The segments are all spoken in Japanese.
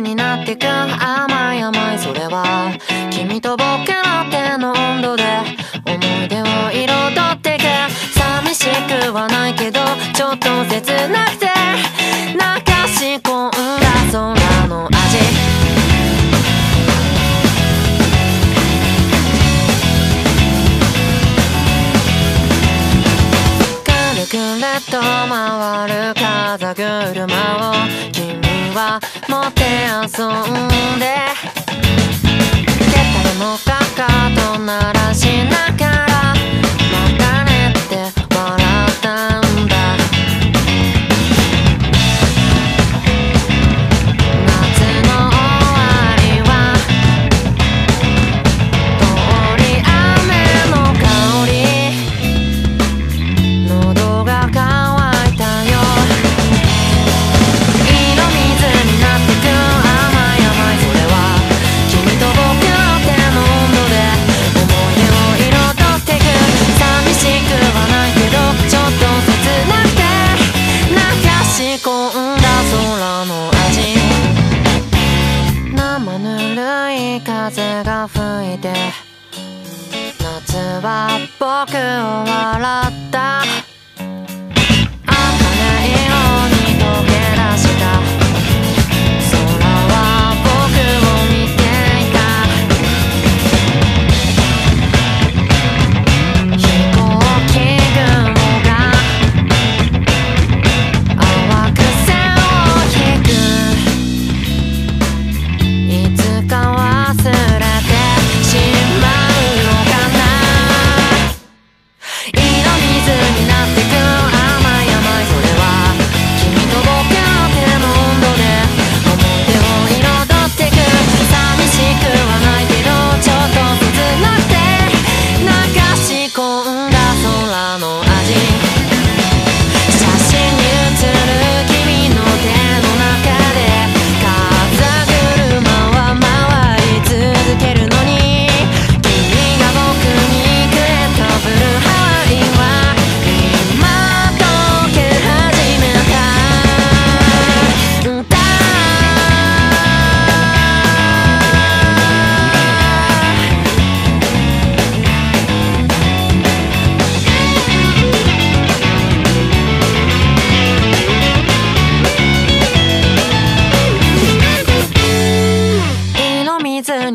夜になってく甘い甘いそれは。君と僕の手の温度で思い出を彩ってく寂しくはないけどちょっと切なくて。流し込んだ空の味。くるっと回る風車を君は持って遊んでぬるい風が吹いて夏は僕を笑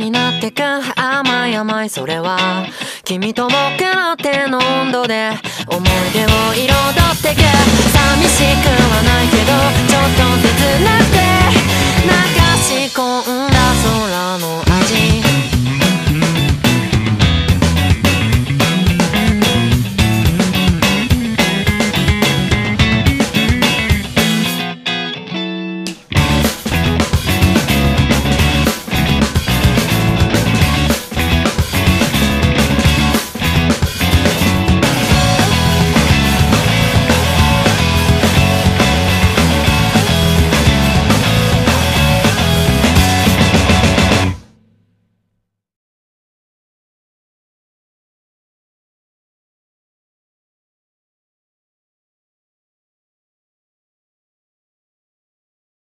になってく甘い甘いそれは。君と僕の手の温度で思い出を彩る